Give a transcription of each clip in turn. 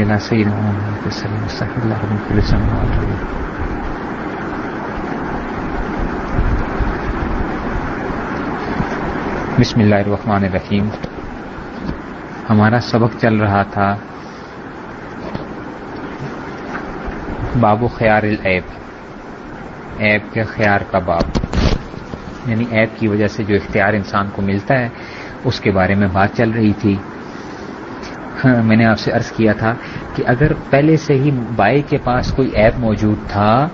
على سيدنا محمد وسلم استغفر الله من كل ذنب واتوب بسم اللہ الرحمن الرحیم ہمارا سبق چل رہا تھا باب و خیار العیب، عیب کے خیار کا باب. یعنی عیب کی وجہ سے جو اختیار انسان کو ملتا ہے، اس کے بارے میں بات چل رہی تھی. ہاں، میں نے آپ سے عرض کیا تھا کہ اگر پہلے سے ہی بائی کے پاس کوئی ایپ موجود تھا،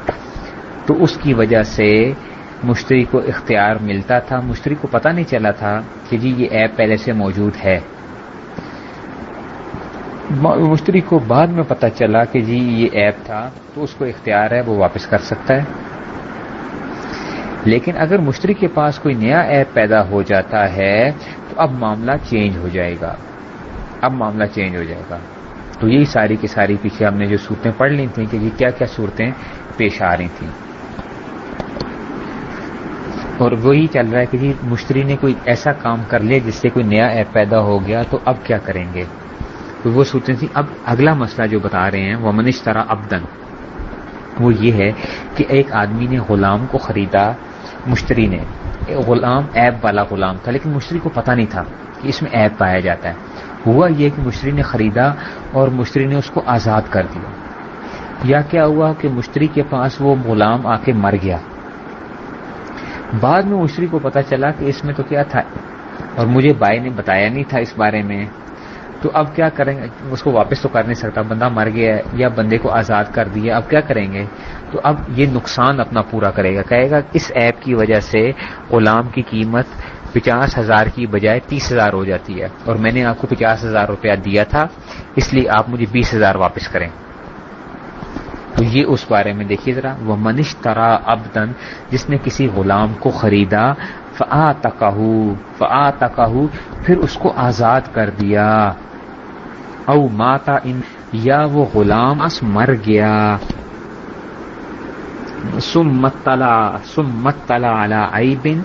تو اس کی وجہ سے مشتری کو اختیار ملتا تھا۔ مشتری کو پتہ نہیں چلا تھا کہ جی یہ ایپ پہلے سے موجود ہے۔ مشتری کو بعد میں پتہ چلا کہ جی یہ ایپ تھا، تو اس کو اختیار ہے، وہ واپس کر سکتا ہے۔ لیکن اگر مشتری کے پاس کوئی نیا ایپ پیدا ہو جاتا ہے، تو اب معاملہ چینج ہو جائے گا۔ اب معاملہ چینج ہو جائے گا۔ تو یہی ساری کی ساری پیچھے ہم نے جو صورتیں پڑھ لی تھیں کہ جی کیا کیا صورتیں پیش آ رہی تھیں۔ اور وہی چل رہا ہے کہ جی مشتری نے کوئی ایسا کام کر لیا جس سے کوئی نیا ایپ پیدا ہو گیا تو اب کیا کریں گے؟ تو وہ صورتیں تھیں۔ اب اگلا مسئلہ جو بتا رہے ہیں وہ منش طرح ابدن وہ یہ ہے کہ ایک آدمی نے غلام کو خریدا، مشتری نے۔ غلام ایپ والا غلام تھا، لیکن مشتری کو پتا نہیں تھا کہ اس میں ایپ پایا جاتا ہے۔ ہوا یہ کہ مشتری نے خریدا اور مشتری نے اس کو آزاد کر دیا۔ یا کیا ہوا کہ مشتری کے پاس وہ غلام آ کے مر گیا۔ بعد میں مشتری کو پتا چلا کہ اس میں تو کیا تھا اور مجھے بائی نے بتایا نہیں تھا اس بارے میں۔ تو اب کیا کریں گے؟ اس کو واپس تو کر نہیں سکتا بندہ مر گیا ہے یا بندے کو آزاد کر دیا، اب کیا کریں گے؟ تو اب یہ نقصان اپنا پورا کرے گا۔ کہے گا، اس ایپ کی وجہ سے غلام کی قیمت پچاس ہزار کی بجائے تیس ہزار ہو جاتی ہے اور میں نے آپ کو پچاس ہزار روپیہ دیا تھا، اس لیے آپ مجھے بیس ہزار واپس کریں۔ تو یہ اس بارے میں دیکھیے ذرا۔ وہ منش ترا ابدن جس نے کسی غلام کو خریدا فا تکہ فا تکہ پھر اس کو آزاد کر دیا۔ او ماتا ان، یا وہ غلام اس مر گیا۔ سم متلا سم متلا اعلی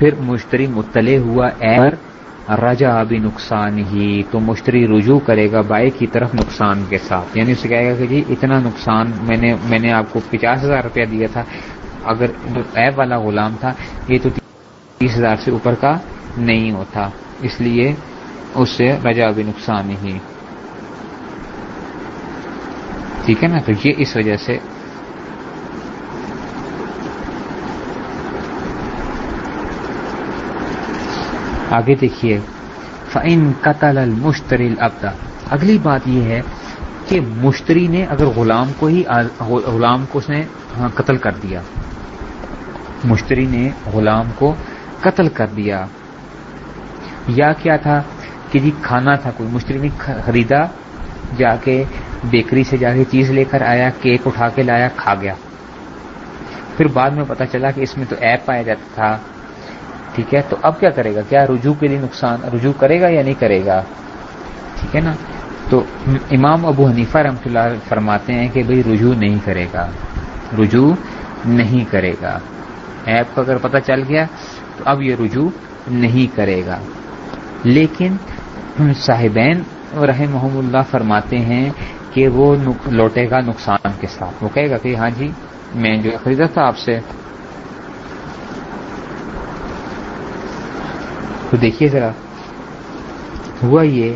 پھر مشتری مطلع ہوا ایر رجا بھی نقصان ہی تو مشتری رجوع کرے گا بائی کی طرف نقصان کے ساتھ۔ یعنی اسے کہے گا کہ جی اتنا نقصان میں نے میں نے آپ کو پچاس ہزار روپیہ دیا تھا۔ اگر ایپ والا غلام تھا، یہ تو تیس ہزار سے اوپر کا نہیں ہوتا۔ اس لیے اس سے رجا بھی نقصان ہی ٹھیک ہے نا؟ تو یہ اس وجہ سے آگے دیکھیے۔ فعن قتل المشتری ابدا اگلی بات یہ ہے کہ مشتری نے اگر غلام کو ہی غلام کو اس نے ہاں، قتل کر دیا۔ مشتری نے غلام کو قتل کر دیا۔ یا کیا تھا کہ جی کھانا تھا کوئی۔ مشتری نے خریدا، جا کے بیکری سے جا کے چیز لے کر آیا، کیک اٹھا کے لایا، کھا گیا۔ پھر بعد میں پتا چلا کہ اس میں تو ایپ پایا جاتا تھا۔ ٹھیک ہے؟ تو اب کیا کرے گا؟ کیا رجوع کے لیے نقصان رجوع کرے گا یا نہیں کرے گا؟ ٹھیک ہے نا؟ تو امام ابو حنیفہ رحمۃ اللہ فرماتے ہیں کہ بھئی رجوع نہیں کرے گا۔ رجوع نہیں کرے گا۔ ایپ کا اگر پتہ چل گیا تو اب یہ رجوع نہیں کرے گا۔ لیکن صاحبین رحم اللہ فرماتے ہیں کہ وہ لوٹے گا نقصان کے ساتھ۔ وہ کہے گا کہ ہاں جی میں جو خریدا تھا آپ سے۔ تو دیکھیے ذرا۔ ہوا یہ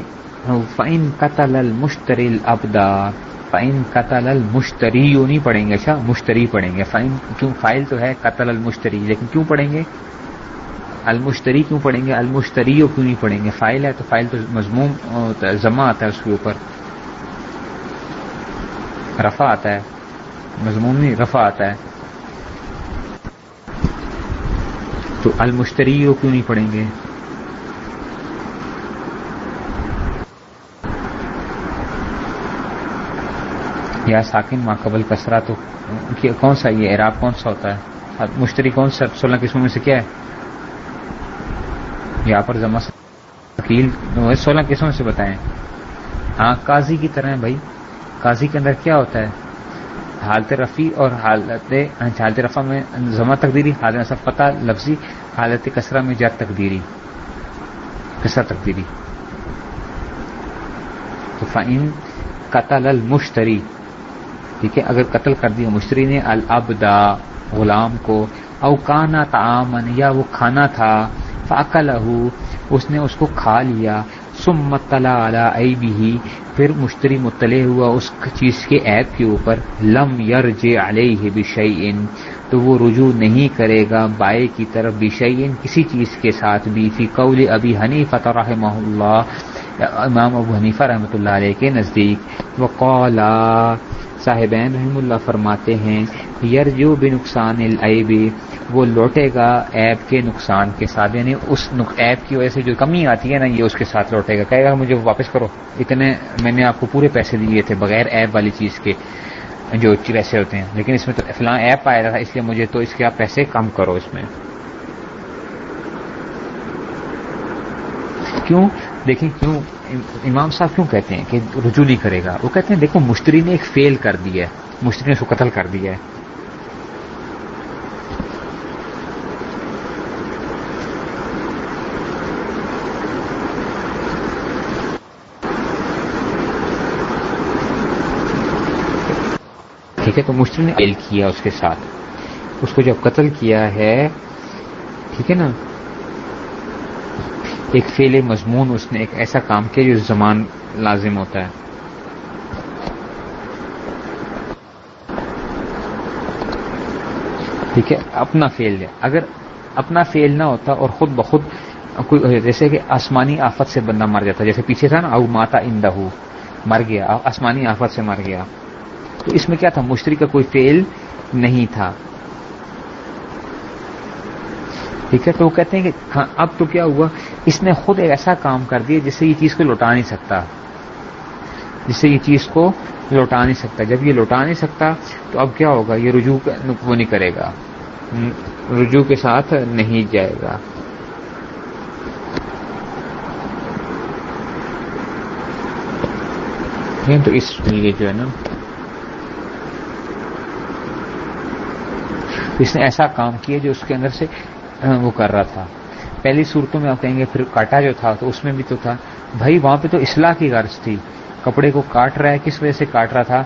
فائن قتل المشتری الابدا فائن قتل المشتری یوں نہیں پڑھیں گے اچھا؟ مشتری پڑھیں گے۔ فائن کیوں؟ فائل تو ہے قتل المشتری لیکن کیوں پڑھیں گے؟ المشتری کیوں پڑھیں گے؟ المشتری کیوں نہیں پڑھیں گے؟ فائل ہے تو فائل تو مضموم، جمع آتا ہے اس کے اوپر۔ رفع آتا ہے۔ مضمون نہیں، رفع آتا ہے۔ تو المشتری کیوں نہیں پڑھیں گے؟ یا ساکن ماں قبل کسرا تو کون سا یہ اعراب کون سا ہوتا ہے؟ مشتری کون سا، سولہ قسموں میں سے کیا ہے؟ یہاں پر جمع وکیل سولہ قسموں سے بتائیں۔ ہاں قاضی کی طرح بھائی۔ قاضی کے اندر کیا ہوتا ہے؟ حالت رفیع اور حالت حالت رفع میں جمع تقدیری، حالت پتہ، لفظی، حالت کسرہ میں جد تقدیری۔ کسرا تقدیری۔ تو فائن قتل المشتری ٹھیک ہے، اگر قتل کر دیا، مشتری نے الابدا غلام کو اوکانا تعامن یا وہ کھانا تھا فاقل اس نے اس کو کھا لیا سم علی بھی پھر مشتری مطلع ہوا اس چیز کے ایپ کے اوپر، لم یر جے علیہ بشعین تو وہ رجوع نہیں کرے گا بائے کی طرف بشعین کسی چیز کے ساتھ بھی، فی قول ابی حنیفہ رحمہ اللہ، امام ابو حنیفہ رحمۃ اللہ علیہ کے نزدیک، وقالا صاحبین رحم اللہ فرماتے ہیں، یرجو بے نقصان وہ لوٹے گا ایپ کے نقصان کے ساتھ یعنی اس ایپ کی وجہ سے جو کمی آتی ہے نا، یہ اس کے ساتھ لوٹے گا۔ کہے گا، مجھے واپس کرو۔ اتنے میں نے آپ کو پورے پیسے دیے تھے بغیر ایپ والی چیز کے، جو پیسے ہوتے ہیں۔ لیکن اس میں تو فلاں ایپ آیا تھا، اس لیے مجھے تو اس کے آپ پیسے کم کرو اس میں۔ کیوں؟ دیکھیں، کیوں امام صاحب کیوں کہتے ہیں کہ رجوع نہیں کرے گا؟ وہ کہتے ہیں، دیکھو، مشتری نے ایک فیل کر دیا ہے۔ مشتری نے اس کو قتل کر دیا ہے۔ ٹھیک ہے، تو مشتری نے فیل کیا اس کے ساتھ۔ اس کو جب قتل کیا ہے، ٹھیک ہے نا؟ ایک فیل مضمون، اس نے ایک ایسا کام کیا جو زمان لازم ہوتا ہے۔ ٹھیک ہے، اپنا فیل ہے اگر اپنا فیل نہ ہوتا اور خود بخود کوئی جیسے کہ آسمانی آفت سے بندہ مر جاتا، جیسے پیچھے تھا نا، او ماتا اندہ مر گیا، آسمانی آفت سے مر گیا۔ تو اس میں کیا تھا؟ مشتری کا کوئی فیل نہیں تھا۔ ٹھیک ہے؟ تو وہ کہتے ہیں کہ ہاں، اب تو کیا ہوا؟ اس نے خود ایک ایسا کام کر دیا جس سے یہ چیز کو لوٹا نہیں سکتا۔ جس سے یہ چیز کو لوٹا نہیں سکتا۔ جب یہ لوٹا نہیں سکتا، تو اب کیا ہوگا؟ یہ رجوع وہ نہیں کرے گا۔ رجوع کے ساتھ نہیں جائے گا۔ تو اس لیے جو ہے نا۔ اس نے ایسا کام کیا جو اس کے اندر سے وہ کر رہا تھا۔ پہلی صورتوں میں آپ کہیں گے پھر کاٹا جو تھا تو اس میں بھی تو تھا۔ بھائی وہاں پہ تو اصلاح کی غرض تھی۔ کپڑے کو کاٹ رہا ہے کس وجہ سے کاٹ رہا تھا؟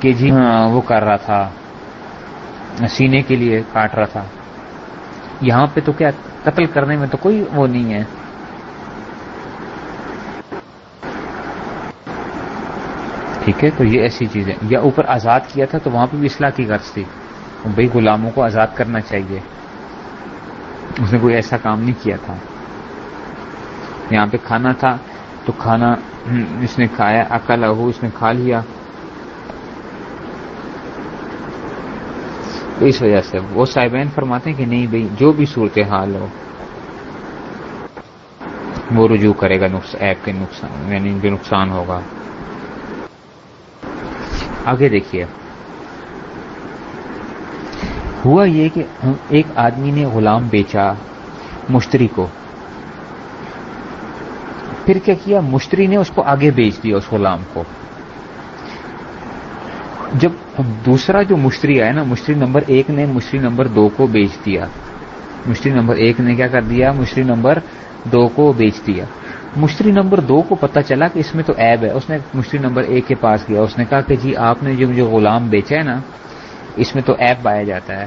کہ جی ہاں، وہ کر رہا تھا۔ سینے کے لیے کاٹ رہا تھا۔ یہاں پہ تو کیا قتل کرنے میں تو کوئی وہ نہیں ہے۔ ٹھیک ہے تو یہ ایسی چیز ہے۔ یا اوپر آزاد کیا تھا تو وہاں پہ بھی اصلاح کی غرض تھی۔ بھائی غلاموں کو آزاد کرنا چاہیے۔ اس نے کوئی ایسا کام نہیں کیا تھا۔ یہاں پہ کھانا تھا تو کھانا اس نے کھایا عقل ہو اس نے کھا لیا۔ تو اس وجہ سے وہ صاحبین فرماتے ہیں کہ نہیں بھائی، جو بھی صورت حال ہو، وہ رجوع کرے گا ایپ کے نقصان یعنی جو نقصان ہوگا۔ آگے دیکھیے۔ ہوا یہ کہ ایک آدمی نے غلام بیچا مشتری کو۔ پھر کیا کیا؟ مشتری نے اس کو آگے بیچ دیا اس غلام کو۔ جب دوسرا جو مشتری آیا نا، مشتری نمبر ایک نے مشتری نمبر دو کو بیچ دیا۔ مشتری نمبر ایک نے کیا کر دیا؟ مشتری نمبر دو کو بیچ دیا۔ مشتری نمبر دو کو پتا چلا کہ اس میں تو ایب ہے۔ اس نے مشتری نمبر ایک کے پاس گیا۔ اس نے کہا کہ جی آپ نے جو مجھے غلام بیچا ہے نا اس میں تو ایپ پایا جاتا ہے۔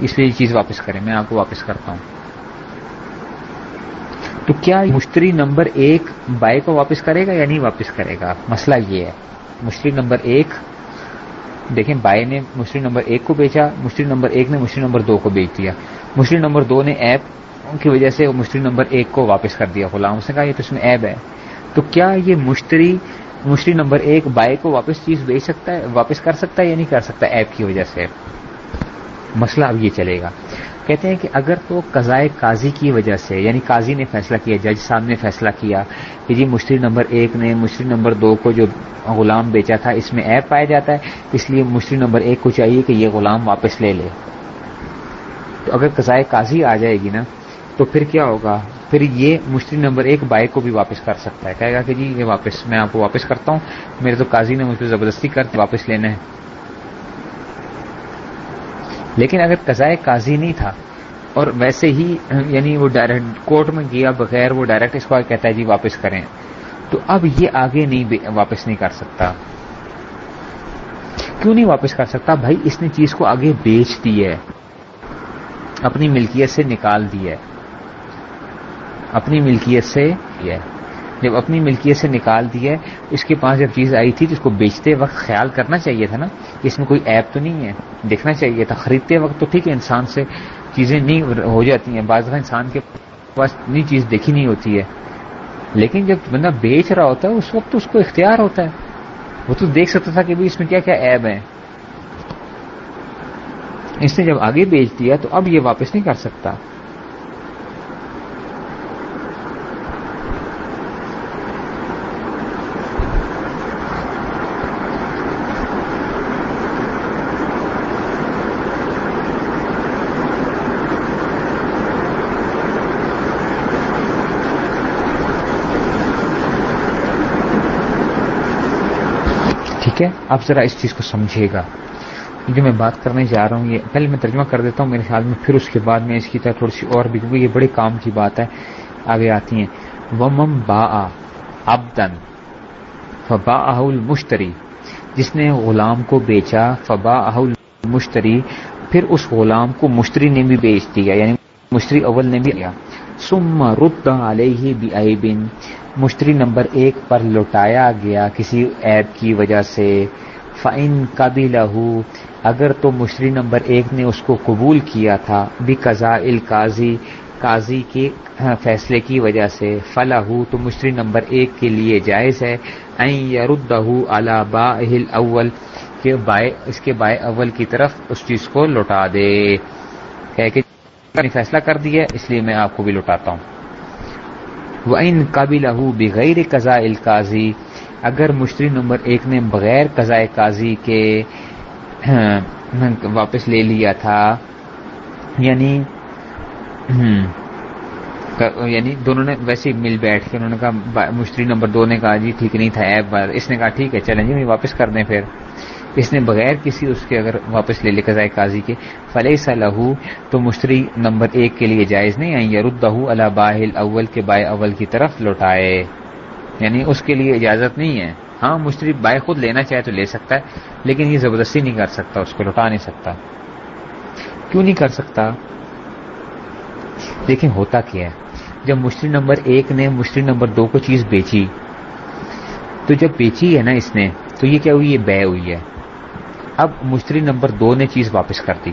اس لیے یہ چیز واپس کریں۔ میں آپ کو واپس کرتا ہوں۔ تو کیا مشتری نمبر ایک بائی کو واپس کرے گا یا نہیں واپس کرے گا؟ مسئلہ یہ ہے۔ مشتری نمبر ایک، دیکھیں بائی نے مشتری نمبر ایک کو بیچا، مشتری نمبر ایک نے مشتری نمبر دو کو بیچ دیا۔ مشتری نمبر دو نے ایپ کی وجہ سے مشتری نمبر ایک کو واپس کر دیا۔ غلام اس نے کہا یہ تو اس میں ایپ ہے۔ تو کیا یہ مشتری مشتری نمبر ایک بائی کو واپس چیز بیچ سکتا ہے، واپس کر سکتا ہے یا نہیں کر سکتا، ایپ کی وجہ سے۔ مسئلہ اب یہ چلے گا۔ کہتے ہیں کہ اگر تو قضائے قاضی کی وجہ سے یعنی قاضی نے فیصلہ کیا، جج صاحب نے فیصلہ کیا کہ جی مشتری نمبر ایک نے مشتری نمبر دو کو جو غلام بیچا تھا، اس میں ایپ پایا جاتا ہے، اس لیے مشتری نمبر ایک کو چاہیے کہ یہ غلام واپس لے لے۔ تو اگر قضائے قاضی آ جائے گی نا، تو پھر کیا ہوگا؟ پھر یہ مشتری نمبر ایک بائک کو بھی واپس کر سکتا ہے۔ کہے گا کہ جی یہ واپس میں آپ کو واپس کرتا ہوں۔ میرے تو قاضی نے مجھ پہ زبردستی کر واپس لینا ہے۔ لیکن اگر قضائے قاضی نہیں تھا، اور ویسے ہی یعنی وہ ڈائریکٹ کورٹ میں گیا بغیر وہ ڈائریکٹ اس کو کہتا ہے جی واپس کریں۔ تو اب یہ آگے نہیں واپس نہیں کر سکتا۔ کیوں نہیں واپس کر سکتا؟ بھائی، اس نے چیز کو آگے بیچ دی ہے۔ اپنی ملکیت سے نکال دی ہے۔ اپنی ملکیت سے جب اپنی ملکیت سے نکال دی ہے، اس کے پاس جب چیز آئی تھی تو اس کو بیچتے وقت خیال کرنا چاہیے تھا نا اس میں کوئی ایپ تو نہیں ہے۔ دیکھنا چاہیے تھا۔ خریدتے وقت تو ٹھیک ہے، انسان سے چیزیں نہیں ہو جاتی ہیں۔ بعض دفعہ انسان کے پاس اتنی چیز دیکھی نہیں ہوتی ہے۔ لیکن جب بندہ بیچ رہا ہوتا ہے، اس وقت تو اس کو اختیار ہوتا ہے۔ وہ تو دیکھ سکتا تھا کہ اس میں کیا کیا ایب ہیں۔ اس نے جب آگے بیچ دیا تو اب یہ واپس نہیں کر سکتا۔ ٹھیک ہے آپ ذرا اس چیز کو سمجھے گا۔ جو میں بات کرنے جا رہا ہوں، یہ پہلے میں ترجمہ کر دیتا ہوں، میرے خیال میں پھر اس کے بعد میں اس کی طرح تھوڑی سی اور بھی، کیونکہ یہ بڑے کام کی بات ہے، آگے آتی ہیں۔ ومم با ابدن فبا اہل مشتری جس نے غلام کو بیچا فبا اہل مشتری پھر اس غلام کو مشتری نے بھی بیچ دیا یعنی مشتری اول نے بھی لیا۔ سم رد علیہ بن مشتری نمبر ایک پر لوٹایا گیا کسی ایپ کی وجہ سے۔ فائن کبھی لہو اگر تو مشتری نمبر ایک نے اس کو قبول کیا تھا، بھی قزا القاضی قاضی کے فیصلے کی وجہ سے۔ فلاح تو مشتری نمبر ایک کے لیے جائز ہے۔ این یردہ اعلی با اول کے بائے، اس کے بائے اول کی طرف اس چیز کو لوٹا دے۔ کہ فیصلہ کر دیا، اس لیے میں آپ کو بھی لوٹاتا ہوں۔ وہ ان قابل بغیر قزا القاضی اگر مشتری نمبر ایک نے بغیر قزائے قاضی کے واپس لے لیا تھا یعنی یعنی دونوں نے ویسے مل بیٹھ کے انہوں نے کہا، مشتری نمبر دو نے کہا جی ٹھیک نہیں تھا، ایپ اس نے کہا، ٹھیک ہے، چلیں جی واپس کر دیں پھر۔ اس نے بغیر کسی اس کے اگر واپس لے لے قزائے قاضی کے فلح صلاح تو مشتری نمبر ایک کے لیے جائز نہیں آئی یردہ اللہ باہل اول کے بائے اول کی طرف لوٹائے۔ یعنی اس کے لیے اجازت نہیں ہے۔ ہاں مشتری بائے خود لینا چاہے تو لے سکتا ہے، لیکن یہ زبردستی نہیں کر سکتا، اس کو لوٹا نہیں سکتا۔ کیوں نہیں کر سکتا؟ لیکن ہوتا کیا ہے۔ جب مشتری نمبر ایک نے مشتری نمبر دو کو چیز بیچی، تو جب بیچی ہے نا اس نے، تو یہ کیا ہوئی؟ یہ بے ہوئی ہے۔ اب مشتری نمبر دو نے چیز واپس کر دی۔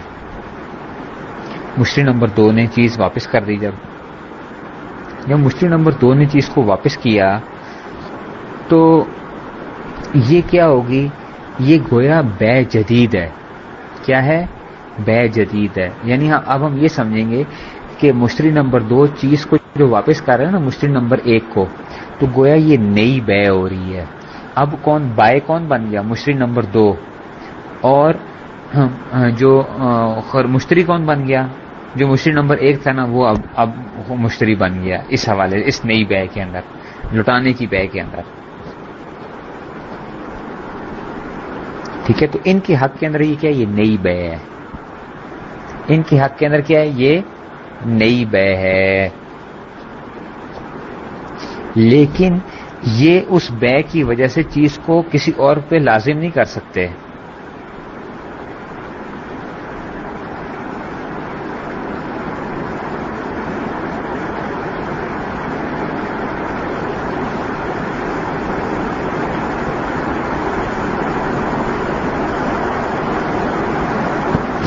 مشتری نمبر دو نے چیز واپس کر دی۔ جب جب مشتری نمبر دو نے چیز کو واپس کیا، تو یہ کیا ہوگی؟ یہ گویا بے جدید ہے۔ کیا ہے؟ بے جدید ہے۔ یعنی اب ہم یہ سمجھیں گے کہ مشتری نمبر دو چیز کو جو واپس کر رہے ہیں نا، مشتری نمبر ایک کو، تو گویا یہ نئی بے ہو رہی ہے۔ اب کون، بائے کون بن گیا؟ مشتری نمبر دو۔ اور جو مشتری کون بن گیا؟ جو مشتری نمبر ایک تھا نا، وہ اب اب مشتری بن گیا اس حوالے، اس نئی بے کے اندر، لٹانے کی بے کے اندر۔ ٹھیک ہے، تو ان کے حق کے اندر یہ کیا یہ نئی بے ہے۔ ان کے حق کے اندر کیا ہے؟ یہ نئی بے ہے۔ لیکن یہ اس بے کی وجہ سے چیز کو کسی اور پہ لازم نہیں کر سکتے۔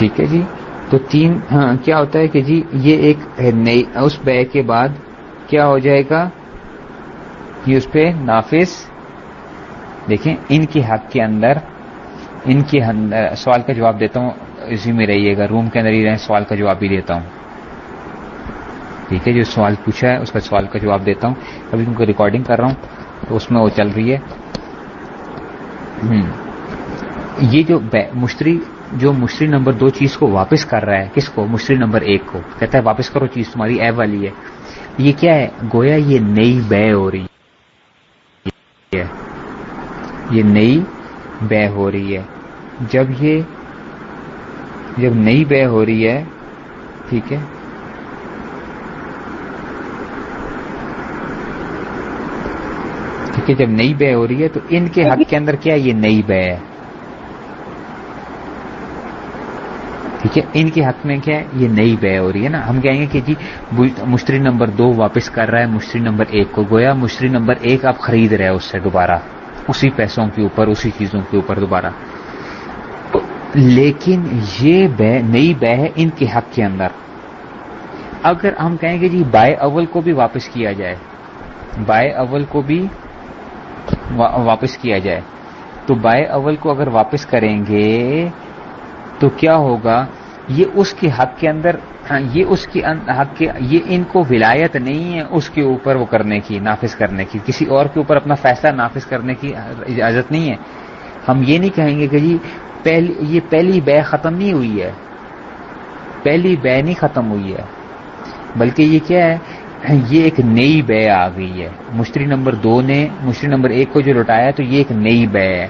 ٹھیک ہے جی؟ تو تین ہاں کیا ہوتا ہے کہ جی یہ ایک نئی، اس بے کے بعد کیا ہو جائے گا؟ کہ اس پہ نافذ۔ دیکھیں، ان کی حق کے اندر، ان کے اندر سوال کا جواب دیتا ہوں۔ اسی میں رہیے گا، روم کے اندر ہی رہیں، سوال کا جواب بھی دیتا ہوں۔ ٹھیک ہے، جو سوال پوچھا ہے، اس کا سوال کا جواب دیتا ہوں۔ ابھی ان کو ریکارڈنگ کر رہا ہوں، تو اس میں وہ چل رہی ہے۔ یہ جو مشتری جو مشتری نمبر دو چیز کو واپس کر رہا ہے، کس کو؟ مشتری نمبر ایک کو۔ کہتا ہے، واپس کرو چیز، تمہاری ایپ والی ہے۔ یہ کیا ہے؟ گویا یہ نئی بے ہو رہی ہے۔ یہ نئی بے ہو رہی ہے۔ جب یہ، جب نئی بے ہو رہی ہے، ٹھیک ہے۔ ٹھیک ہے، جب نئی بے ہو رہی ہے، تو ان کے حق کے اندر کیا یہ نئی بے ہے؟ ٹھیک ہے، ان کے حق میں کیا ہے؟ یہ نئی بے ہو رہی ہے نا۔ ہم کہیں گے کہ جی مشتری نمبر دو واپس کر رہا ہے، مشتری نمبر ایک کو گویا، مشتری نمبر ایک آپ خرید رہے ہیں اس سے دوبارہ۔ اسی پیسوں کے اوپر، اسی چیزوں کے اوپر دوبارہ۔ لیکن یہ بے، نئی بے ہے ان کے حق کے اندر۔ اگر ہم کہیں گے جی بائے اول کو بھی واپس کیا جائے، بائے اول کو بھی واپس کیا جائے، تو بائے اول کو اگر واپس کریں گے تو کیا ہوگا؟ یہ اس کے حق کے اندر ہاں، یہ اس کی حق کے، یہ ان کو ولایت نہیں ہے اس کے اوپر وہ کرنے کی، نافذ کرنے کی، کسی اور کے اوپر اپنا فیصلہ نافذ کرنے کی اجازت نہیں ہے۔ ہم یہ نہیں کہیں گے کہ جی پہلی، یہ پہلی بے ختم نہیں ہوئی ہے۔ پہلی بے نہیں ختم ہوئی ہے۔ بلکہ یہ کیا ہے؟ یہ ایک نئی بے آ گئی ہے۔ مشتری نمبر دو نے، مشتری نمبر ایک کو جو لوٹایا تو یہ ایک نئی بے ہے۔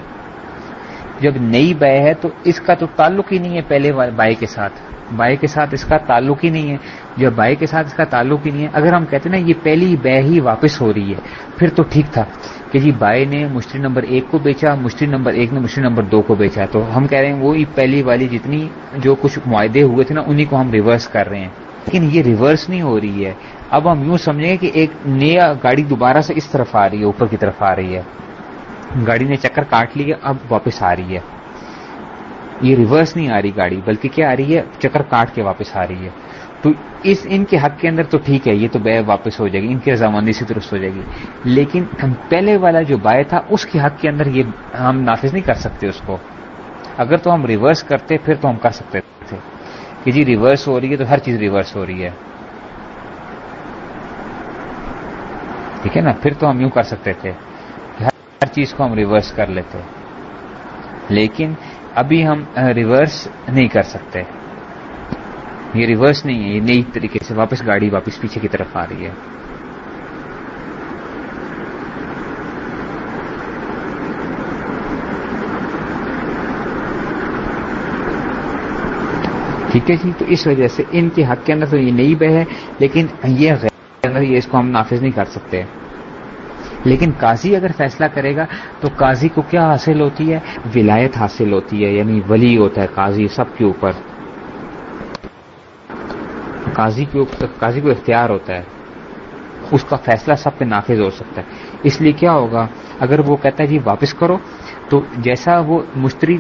جب نئی بے ہے تو اس کا تو تعلق ہی نہیں ہے پہلے بائی کے ساتھ۔ بائی کے ساتھ اس کا تعلق ہی نہیں ہے۔ جب بائی کے ساتھ اس کا تعلق ہی نہیں ہے، اگر ہم کہتے ہیں نا یہ پہلی بے ہی واپس ہو رہی ہے، پھر تو ٹھیک تھا کہ جی بائی نے مشتری نمبر ایک کو بیچا، مشتری نمبر ایک نے مشتری نمبر دو کو بیچا۔ تو ہم کہہ رہے ہیں وہی پہلی والی جتنی جو کچھ معاہدے ہوئے تھے نا انہیں کو ہم ریورس کر رہے ہیں۔ لیکن یہ ریورس نہیں ہو رہی ہے۔ اب ہم یوں سمجھیں گے کہ ایک نیا گاڑی دوبارہ سے اس طرف آ رہی ہے، اوپر کی طرف آ رہی ہے۔ گاڑی نے چکر کاٹ لیا اب واپس آ رہی ہے۔ یہ ریورس نہیں آ رہی گاڑی، بلکہ کیا آ رہی ہے؟ چکر کاٹ کے واپس آ رہی ہے۔ تو اس ان کے حق کے اندر تو ٹھیک ہے، یہ تو بے واپس ہو جائے گی، ان کی رضامندی سے درست ہو جائے گی۔ لیکن پہلے والا جو بائے تھا، اس کے حق کے اندر یہ ہم نافذ نہیں کر سکتے اس کو۔ اگر تو ہم ریورس کرتے، پھر تو ہم کر سکتے تھے۔ کہ جی ریورس ہو رہی ہے تو ہر چیز ریورس ہو رہی ہے۔ ٹھیک ہے نا؟ پھر تو ہم یوں کر سکتے تھے۔ ہر چیز کو ہم ریورس کر لیتے لیکن ابھی ہم ریورس نہیں کر سکتے۔ یہ ریورس نہیں ہے، یہ نئی طریقے سے واپس گاڑی واپس پیچھے کی طرف آ رہی ہے۔ ٹھیک ہے جی؟ تو اس وجہ سے ان کے حق کے اندر تو یہ نئی بہ ہے، لیکن یہ غیر یہ اس کو ہم نافذ نہیں کر سکتے۔ لیکن قاضی اگر فیصلہ کرے گا تو قاضی کو کیا حاصل ہوتی ہے؟ ولایت حاصل ہوتی ہے یعنی ولی ہوتا ہے قاضی سب کے اوپر۔ قاضی قاضی کو اختیار ہوتا ہے، اس کا فیصلہ سب پہ نافذ ہو سکتا ہے۔ اس لیے کیا ہوگا؟ اگر وہ کہتا ہے جی واپس کرو، تو جیسا وہ مشتری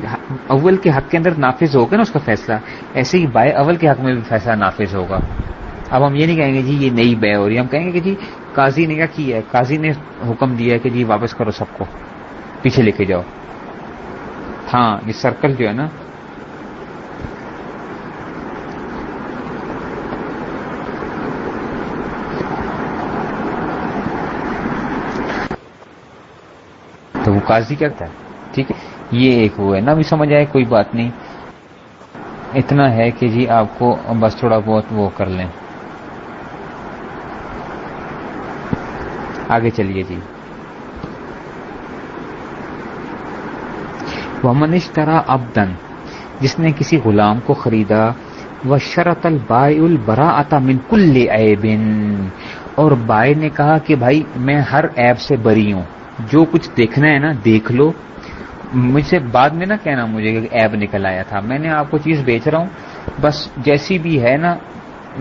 اول کے حق کے اندر نافذ ہوگا نا اس کا فیصلہ، ایسے ہی بائے اول کے حق میں بھی فیصلہ نافذ ہوگا۔ اب ہم یہ نہیں کہیں گے جی یہ نئی بے ہو رہی ہم کہیں گے کہ جی قاضی نے کیا کیا ہے؟ قاضی نے حکم دیا ہے کہ جی واپس کرو سب کو، پیچھے لے کے جاؤ۔ ہاں یہ سرکل جو ہے نا۔ تو وہ قاضی کیا ہے ٹھیک ہے، یہ ایک وہ ہے۔ نا بھی سمجھ آئے، کوئی بات نہیں۔ اتنا ہے کہ جی آپ کو بس تھوڑا بہت وہ کر لیں۔ آگے چلیے جی۔ وہ منش ابدن جس نے کسی غلام کو خریدا وہ شرط البائے البرا آتا من کل ایبن اور بائے نے کہا کہ بھائی، میں ہر ایب سے بری ہوں۔ جو کچھ دیکھنا ہے نا، دیکھ لو۔ مجھ سے بعد میں نہ کہنا مجھے کہ ایب نکل آیا تھا۔ میں نے آپ کو چیز بیچ رہا ہوں۔ بس جیسی بھی ہے نا،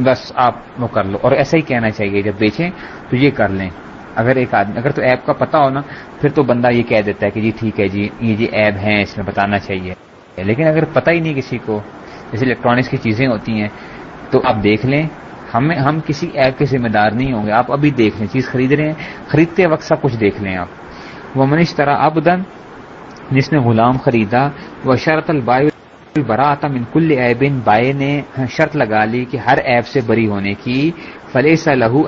بس آپ وہ کر لو۔ اور ایسا ہی کہنا چاہیے، جب بیچیں تو یہ کر لیں۔ اگر ایک آدمی اگر تو ایپ کا پتا ہو نا، پھر تو بندہ یہ کہہ دیتا ہے کہ جی ٹھیک ہے جی یہ جی ایپ ہیں، اس میں بتانا چاہیے۔ لیکن اگر پتہ ہی نہیں کسی کو، جیسے الیکٹرانکس کی چیزیں ہوتی ہیں، تو آپ دیکھ لیں ہمیں ہم کسی ایپ کے ذمہ دار نہیں ہوں گے۔ آپ ابھی دیکھ لیں، چیز خرید رہے ہیں۔ خریدتے وقت سب کچھ دیکھ لیں آپ۔ وہ منش طرح ابدن جس نے غلام خریدا وہ شرط البائے برا آتا من کل ایبن بائے نے شرط لگا لی کہ ہر ایپ سے بری ہونے کی فلیس لہو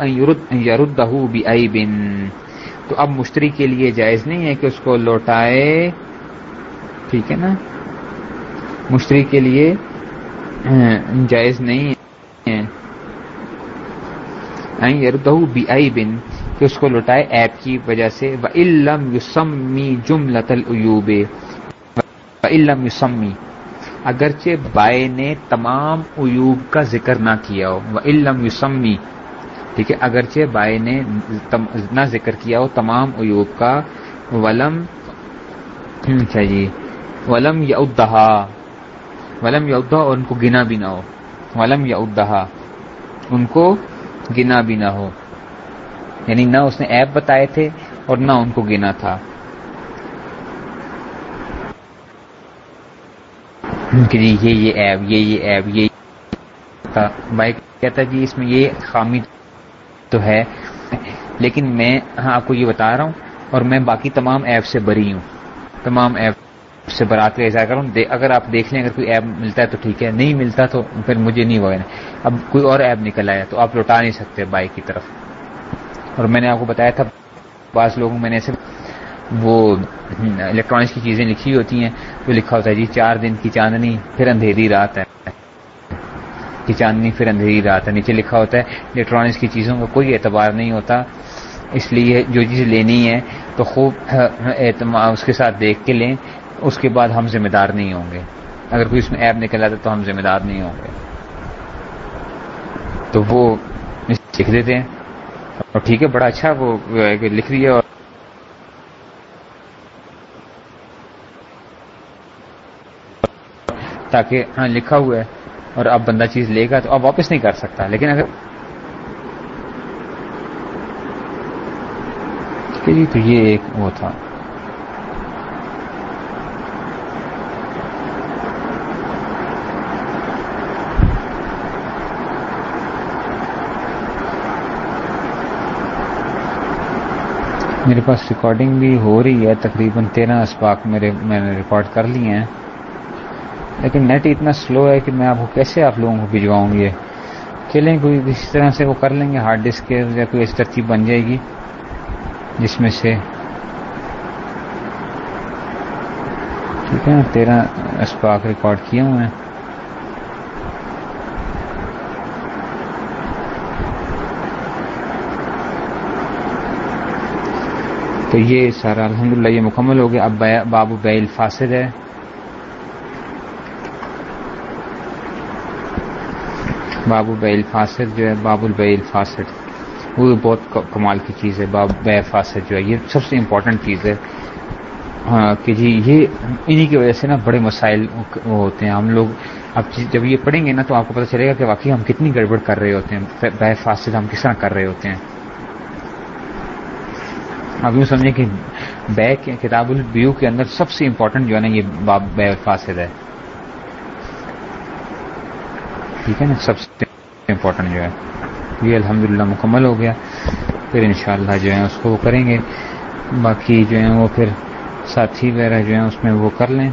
یرد بی بن تو اب مشتری کے لیے جائز نہیں ہے کہ اس کو لوٹائے۔ ٹھیک ہے نا؟ مشتری کے لیے جائز نہیں ہے۔ یردہ بی آئی بن کہ اس کو لوٹائے ایپ کی وجہ سے۔ و علم یوسمی جم لتل علم یوسمی اگرچہ بائے نے تمام ایوب کا ذکر نہ کیا ہو، وہ علم یوسمی ٹھیک ہے، اگرچہ بھائی نے نہ ذکر کیا ہو تمام ایوب کا، ولم اچھا جی ولم یا ولم یا اور ان کو گنا بھی نہ ہو، ولم یا ان کو گنا بھی نہ ہو یعنی نہ اس نے ایپ بتائے تھے اور نہ ان کو گنا تھا۔ کہ جی یہ یہ ایپ، یہ یہ ایپ، یہ بھائی کہتا جی اس میں یہ خامی تو ہے۔ لیکن میں ہاں آپ کو یہ بتا رہا ہوں اور میں باقی تمام ایپ سے بری ہوں۔ تمام ایپ سے برات کا اظہار کروں اگر آپ دیکھ لیں، اگر کوئی ایپ ملتا ہے تو ٹھیک ہے۔ نہیں ملتا تو پھر مجھے نہیں ہوگا اب کوئی اور ایپ نکل آیا تو آپ لوٹا نہیں سکتے بائک کی طرف۔ اور میں نے آپ کو بتایا تھا، بعض لوگوں میں نے ایسے وہ الیکٹرانکس کی چیزیں لکھی ہوتی ہیں۔ جو لکھا ہوتا ہے جی چار دن کی چاندنی، پھر اندھیری رات ہے۔ کہ چاندنی، پھر اندھیری رات ہے۔ نیچے لکھا ہوتا ہے الیکٹرانکس کی چیزوں کا کوئی اعتبار نہیں ہوتا۔ اس لیے جو چیز لینی ہے تو خوب اس کے ساتھ دیکھ کے لیں۔ اس کے بعد ہم ذمہ دار نہیں ہوں گے۔ اگر کوئی اس میں ایپ نکل آتا تو ہم ذمہ دار نہیں ہوں گے۔ تو وہ لکھ دیتے ہیں۔ اور ٹھیک ہے، بڑا اچھا وہ لکھ رہی ہے اور تاکہ ہاں لکھا ہوا ہے اور اب بندہ چیز لے گا تو اب واپس نہیں کر سکتا۔ لیکن اگر جی تو یہ ایک وہ تھا۔ میرے پاس ریکارڈنگ بھی ہو رہی ہے، تقریباً تیرہ اسپاک میرے میں نے ریکارڈ کر لیے ہیں۔ لیکن نیٹ اتنا سلو ہے کہ میں آپ کو کیسے آپ لوگوں کو بھجواؤں گی چلیں کوئی اس طرح سے وہ کر لیں گے ہارڈ ڈسک کے یا کوئی ایسی ترتیب بن جائے گی، جس میں سے ٹھیک ہے، تیرہ اسپاک ریکارڈ کیے ہوئے ہیں۔ تو یہ سارا الحمدللہ یہ مکمل ہو گیا۔ اب بابو بیل فاسد ہے۔ بابو بیل فاسد جو ہے، باب البیل فاسد وہ بہت کمال کی چیز ہے، باب بے فاسد جو ہے۔ یہ سب سے امپورٹنٹ چیز ہے۔ ہاں، کہ جی یہ انہی کی وجہ سے نا بڑے مسائل ہوتے ہیں۔ ہم لوگ اب جب یہ پڑھیں گے نا تو آپ کو پتہ چلے گا کہ واقعی ہم کتنی گڑبڑ کر رہے ہوتے ہیں۔ بے فاسد ہم کس طرح کر رہے ہوتے ہیں۔ اب یوں سمجھیں کہ بے کتاب البیو کے اندر سب سے امپورٹنٹ جو ہے نا یہ باب بے فاسد ہے۔ ٹھیک ہے نا؟ سب سے امپورٹنٹ جو ہے۔ یہ الحمدللہ مکمل ہو گیا۔ پھر انشاءاللہ جو ہے اس کو وہ کریں گے۔ باقی جو ہے وہ پھر ساتھی وغیرہ جو ہیں اس میں وہ کر لیں۔